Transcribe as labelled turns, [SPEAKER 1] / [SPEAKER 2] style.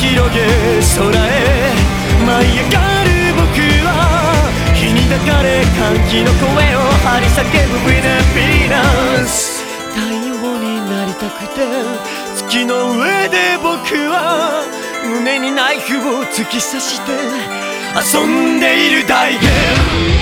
[SPEAKER 1] 広げ空へ舞い上がる僕は日に抱かれ歓喜の声を張り裂けぶ With a Venus 太陽になりたくて月の上で僕は胸にナイフを突き刺して遊んでいる大変。